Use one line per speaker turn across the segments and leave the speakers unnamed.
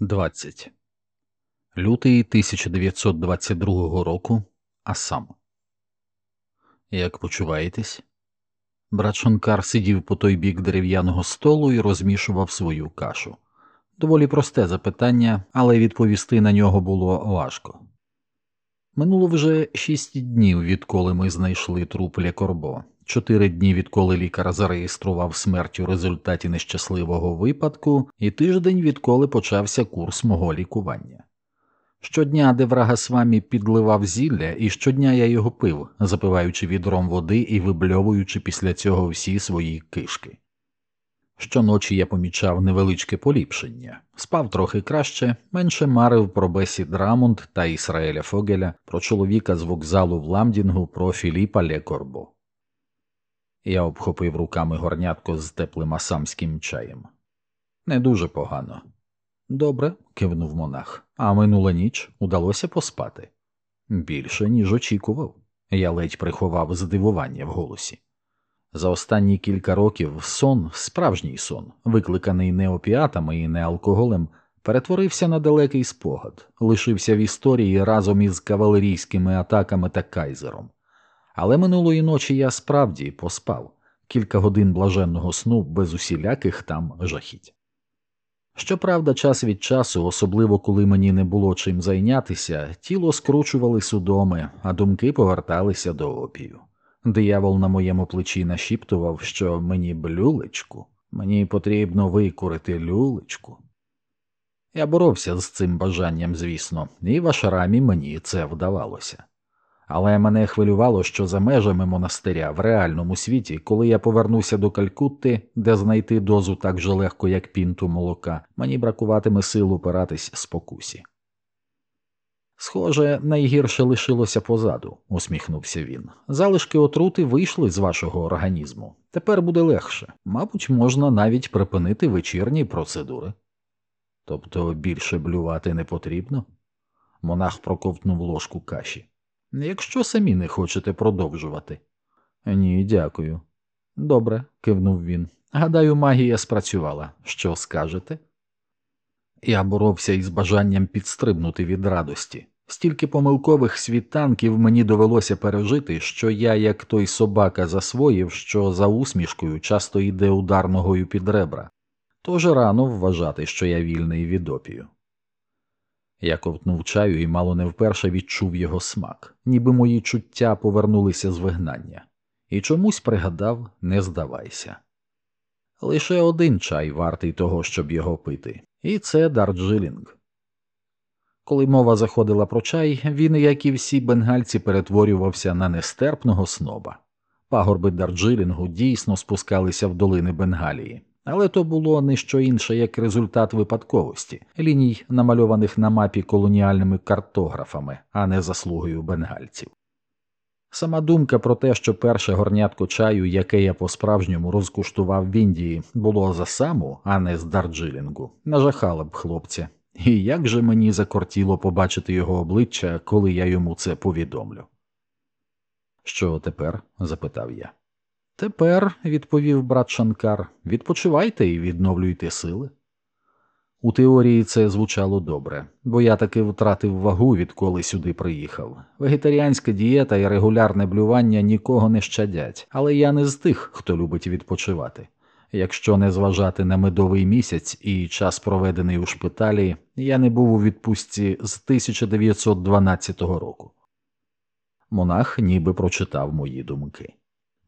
20. Лютий 1922 року. Асам. Як почуваєтесь? Брат сидів по той бік дерев'яного столу і розмішував свою кашу. Доволі просте запитання, але відповісти на нього було важко. Минуло вже шість днів, відколи ми знайшли труп Лекорбо. Чотири дні відколи лікар зареєстрував смерть у результаті нещасливого випадку, і тиждень відколи почався курс мого лікування. Щодня Деврага Свамі підливав зілля, і щодня я його пив, запиваючи відром води і вибльовуючи після цього всі свої кишки. Щоночі я помічав невеличке поліпшення, спав трохи краще, менше марив про Бесі Драмунд та Ісраеля Фогеля, про чоловіка з вокзалу в Ламдінгу, про Філіпа Лекорбо. Я обхопив руками горнятко з теплим асамським чаєм. Не дуже погано. Добре, кивнув монах, а минула ніч удалося поспати. Більше, ніж очікував. Я ледь приховав здивування в голосі. За останні кілька років сон, справжній сон, викликаний не опіатами і не алкоголем, перетворився на далекий спогад, лишився в історії разом із кавалерійськими атаками та кайзером. Але минулої ночі я справді поспав кілька годин блаженного сну без усіляких там жахіть. Щоправда, час від часу, особливо коли мені не було чим зайнятися, тіло скручували судоми, а думки поверталися до опію. Диявол на моєму плечі нашіптував, що мені б люлечку, мені потрібно викурити люлечку. Я боровся з цим бажанням, звісно, і в ашрамі мені це вдавалося. Але мене хвилювало, що за межами монастиря в реальному світі, коли я повернуся до Калькутти, де знайти дозу так же легко, як пінту молока, мені бракуватиме сил упиратись спокусі. Схоже, найгірше лишилося позаду, усміхнувся він. Залишки отрути вийшли з вашого організму. Тепер буде легше. Мабуть, можна навіть припинити вечірні процедури. Тобто більше блювати не потрібно? Монах проковтнув ложку каші. Якщо самі не хочете продовжувати. Ні, дякую. Добре, кивнув він. Гадаю, магія спрацювала. Що скажете? Я боровся із бажанням підстрибнути від радості. Стільки помилкових світанків мені довелося пережити, що я, як той собака, засвоїв, що за усмішкою часто йде удар ногою під ребра, тож рано вважати, що я вільний від опію. Я ковтнув чаю і мало не вперше відчув його смак, ніби мої чуття повернулися з вигнання, і чомусь пригадав не здавайся. Лише один чай вартий того, щоб його пити, і це Дарджилінг. Коли мова заходила про чай, він, як і всі бенгальці, перетворювався на нестерпного сноба. Пагорби Дарджилінгу дійсно спускалися в долини Бенгалії, але то було не що інше як результат випадковості, ліній, намальованих на мапі колоніальними картографами, а не заслугою бенгальців. Сама думка про те, що перше горнятко чаю, яке я по справжньому розкуштував в Індії, було за саму, а не з Дарджилінгу, нажахала б хлопця, і як же мені закортіло побачити його обличчя, коли я йому це повідомлю. Що тепер? запитав я. Тепер, відповів брат Шанкар, відпочивайте і відновлюйте сили. У теорії це звучало добре, бо я таки втратив вагу, відколи сюди приїхав. Вегетаріанська дієта і регулярне блювання нікого не щадять, але я не з тих, хто любить відпочивати. Якщо не зважати на медовий місяць і час, проведений у шпиталі, я не був у відпустці з 1912 року. Монах ніби прочитав мої думки.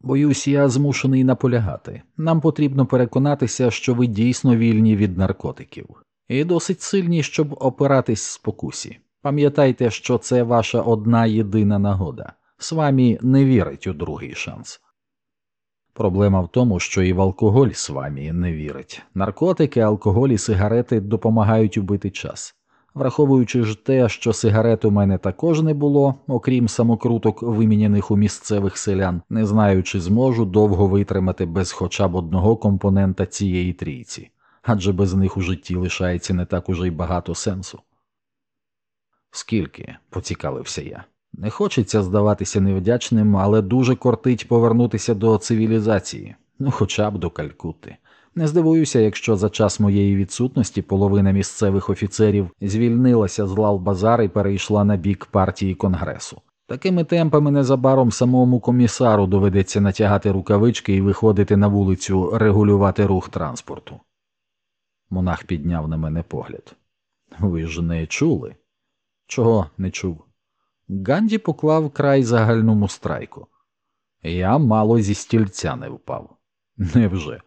Боюсь, я змушений наполягати. Нам потрібно переконатися, що ви дійсно вільні від наркотиків, і досить сильні, щоб опиратись спокусі. Пам'ятайте, що це ваша одна єдина нагода. З вами не вірить у другий шанс. Проблема в тому, що і в алкоголь з вами не вірить. Наркотики, алкоголь і сигарети допомагають убити час. Враховуючи ж те, що сигарет у мене також не було, окрім самокруток, виміняних у місцевих селян, не знаю, чи зможу довго витримати без хоча б одного компонента цієї трійці, адже без них у житті лишається не так уже й багато сенсу. Скільки, поцікавився я. Не хочеться здаватися невдячним, але дуже кортить повернутися до цивілізації, ну хоча б до Калькутти. Не здивуюся, якщо за час моєї відсутності половина місцевих офіцерів звільнилася з лал базар і перейшла на бік партії конгресу. Такими темпами незабаром самому комісару доведеться натягати рукавички і виходити на вулицю регулювати рух транспорту. Монах підняв на мене погляд. Ви ж не чули? Чого не чув? Ганді поклав край загальному страйку. Я мало зі стільця не впав. Невже?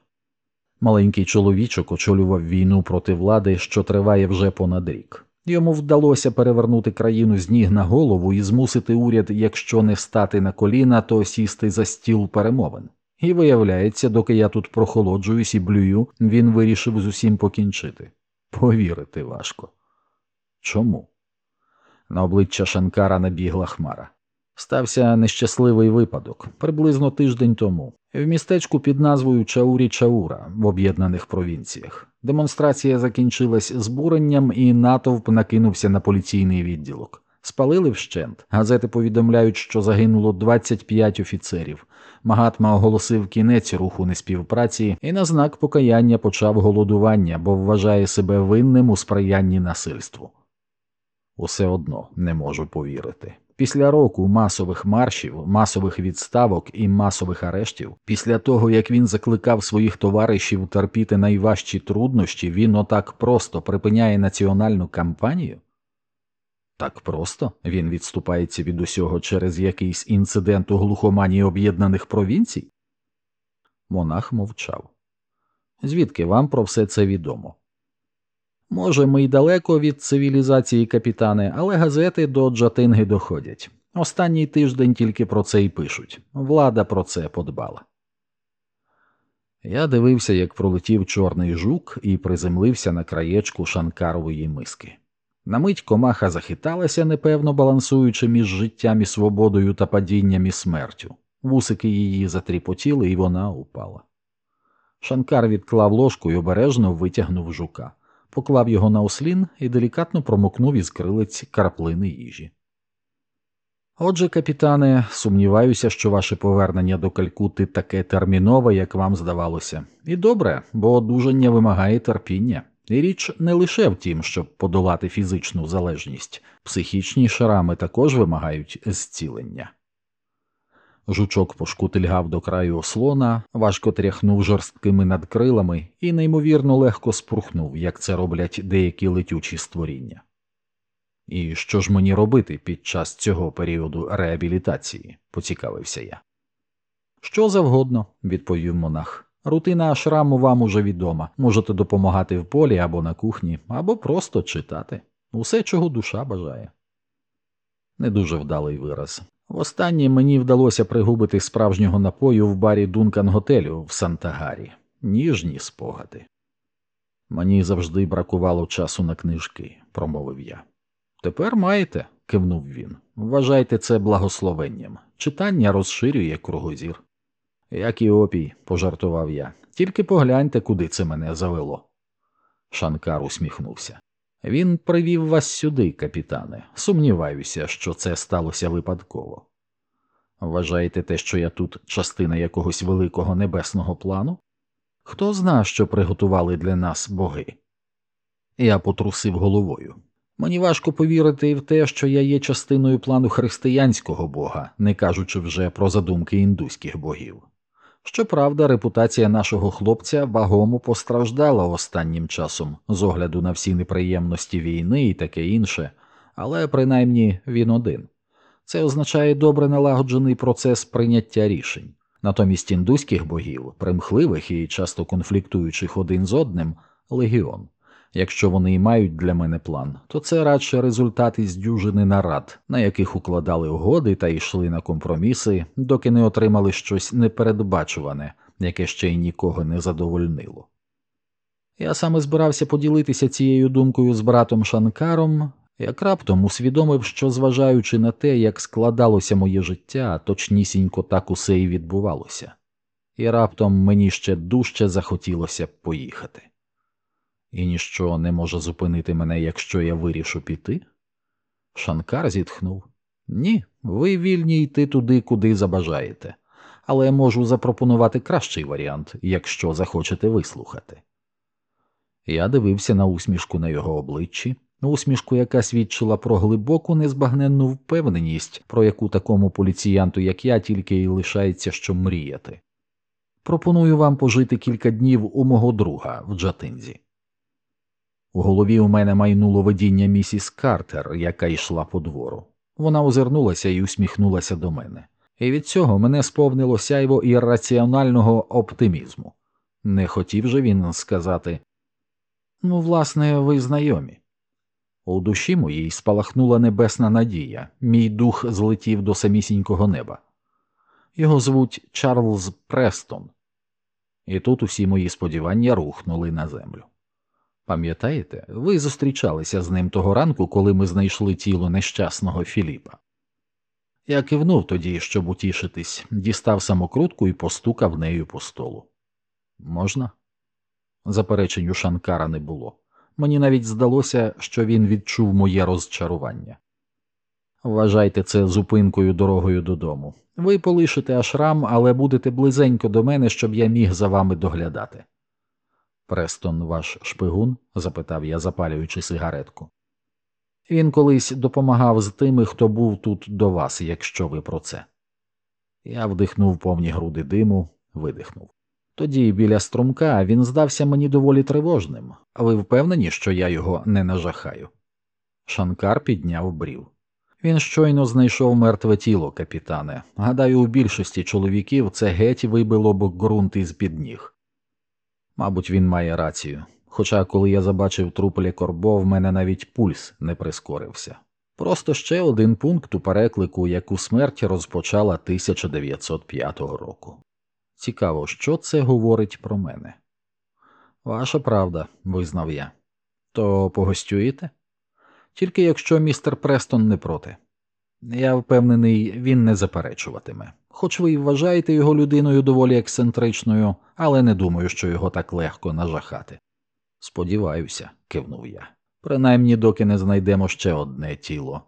Маленький чоловічок очолював війну проти влади, що триває вже понад рік. Йому вдалося перевернути країну з ніг на голову і змусити уряд, якщо не встати на коліна, то сісти за стіл перемовин. І виявляється, доки я тут прохолоджуюсь і блюю, він вирішив з усім покінчити. Повірити важко. Чому? На обличчя Шанкара набігла хмара. Стався нещасливий випадок приблизно тиждень тому, в містечку під назвою Чаурі Чаура в об'єднаних провінціях. Демонстрація закінчилась збуренням, і натовп накинувся на поліційний відділок. Спалили вщент. Газети повідомляють, що загинуло 25 офіцерів. Магатма оголосив кінець руху неспівпраці і на знак покаяння почав голодування, бо вважає себе винним у сприянні насильству. Усе одно не можу повірити. Після року масових маршів, масових відставок і масових арештів, після того як він закликав своїх товаришів терпіти найважчі труднощі, він отак просто припиняє національну кампанію? Так просто він відступається від усього через якийсь інцидент у глухомані об'єднаних провінцій? Монах мовчав. Звідки вам про все це відомо? Може, ми й далеко від цивілізації капітани, але газети до Джатинги доходять. Останній тиждень тільки про це й пишуть. Влада про це подбала. Я дивився, як пролетів чорний жук і приземлився на краєчку шанкарової миски. На мить комаха захиталася, непевно балансуючи між життям і свободою та падінням і смертю. Вусики її затріпотіли, і вона упала. Шанкар відклав ложку і обережно витягнув жука поклав його на ослін і делікатно промокнув із крилиць краплини їжі. Отже, капітане, сумніваюся, що ваше повернення до Калькути таке термінове, як вам здавалося, і добре, бо одужання вимагає терпіння, і річ не лише в тім, щоб подолати фізичну залежність, психічні шарами також вимагають зцілення. Жучок пошкутильгав до краю ослона, важко тряхнув жорсткими надкрилами і неймовірно легко спрухнув, як це роблять деякі летючі створіння. І що ж мені робити під час цього періоду реабілітації? поцікавився я. Що завгодно, відповів монах. Рутина шраму вам уже відома. Можете допомагати в полі або на кухні, або просто читати. Усе, чого душа бажає. Не дуже вдалий вираз. Востаннє мені вдалося пригубити справжнього напою в барі Дункан Готелю в Сантагарі, ніжні спогади. Мені завжди бракувало часу на книжки, промовив я. Тепер маєте, кивнув він. Вважайте це благословенням. Читання розширює кругозір. Як і опій, пожартував я, тільки погляньте, куди це мене завело. Шанкар усміхнувся. Він привів вас сюди, капітане. Сумніваюся, що це сталося випадково. Вважаєте те, що я тут частина якогось великого небесного плану? Хто зна, що приготували для нас боги? Я потрусив головою. Мені важко повірити і в те, що я є частиною плану християнського бога, не кажучи вже про задумки індуських богів. Щоправда, репутація нашого хлопця вагомо постраждала останнім часом з огляду на всі неприємності війни і таке інше, але принаймні він один. Це означає добре налагоджений процес прийняття рішень. Натомість індуських богів, примхливих і часто конфліктуючих один з одним, легіон. Якщо вони і мають для мене план, то це радше результат із дюжини нарад, на яких укладали угоди та йшли на компроміси, доки не отримали щось непередбачуване, яке ще й нікого не задовольнило. Я саме збирався поділитися цією думкою з братом Шанкаром, як раптом усвідомив, що, зважаючи на те, як складалося моє життя, точнісінько так усе і відбувалося, і раптом мені ще дужче захотілося поїхати і ніщо не може зупинити мене, якщо я вирішу піти? Шанкар зітхнув. Ні, ви вільні йти туди, куди забажаєте. але можу запропонувати кращий варіант, якщо захочете вислухати. Я дивився на усмішку на його обличчі, усмішку, яка свідчила про глибоку незбагненну впевненість, про яку такому поліціянту, як я, тільки й лишається що мріяти. Пропоную вам пожити кілька днів у мого друга в Джатинзі. У голові у мене майнуло видіння місіс Картер, яка йшла по двору. Вона озирнулася і усміхнулася до мене, і від цього мене сповнило сяйво ірраціонального оптимізму. Не хотів же він сказати ну, власне, ви знайомі. У душі моїй спалахнула небесна надія, мій дух злетів до самісінького неба. Його звуть Чарльз Престон, і тут усі мої сподівання рухнули на землю. Пам'ятаєте, ви зустрічалися з ним того ранку, коли ми знайшли тіло нещасного Філіпа. Я кивнув тоді, щоб утішитись, дістав самокрутку і постукав нею по столу. Можна? Заперечень у Шанкара не було. Мені навіть здалося, що він відчув моє розчарування. Вважайте це зупинкою дорогою додому. Ви полишите ашрам, але будете близенько до мене, щоб я міг за вами доглядати. Престон, ваш шпигун? запитав я, запалюючи сигаретку. Він колись допомагав з тими, хто був тут до вас, якщо ви про це. Я вдихнув повні груди диму, видихнув. Тоді біля струмка він здався мені доволі тривожним, а ви впевнені, що я його не нажахаю? Шанкар підняв брів. Він щойно знайшов мертве тіло, капітане. Гадаю, у більшості чоловіків це геть вибило б ґрунт із під ніг. Мабуть, він має рацію. Хоча, коли я забачив труп Корбо, в мене навіть пульс не прискорився. Просто ще один пункт у переклику, яку смерть розпочала 1905 року. Цікаво, що це говорить про мене. Ваша правда, визнав я. То погостюєте? Тільки якщо містер Престон не проти. Я впевнений, він не заперечуватиме. Хоч ви й вважаєте його людиною доволі ексцентричною, але не думаю, що його так легко нажахати. Сподіваюся, кивнув я. Принаймні, доки не знайдемо ще одне тіло.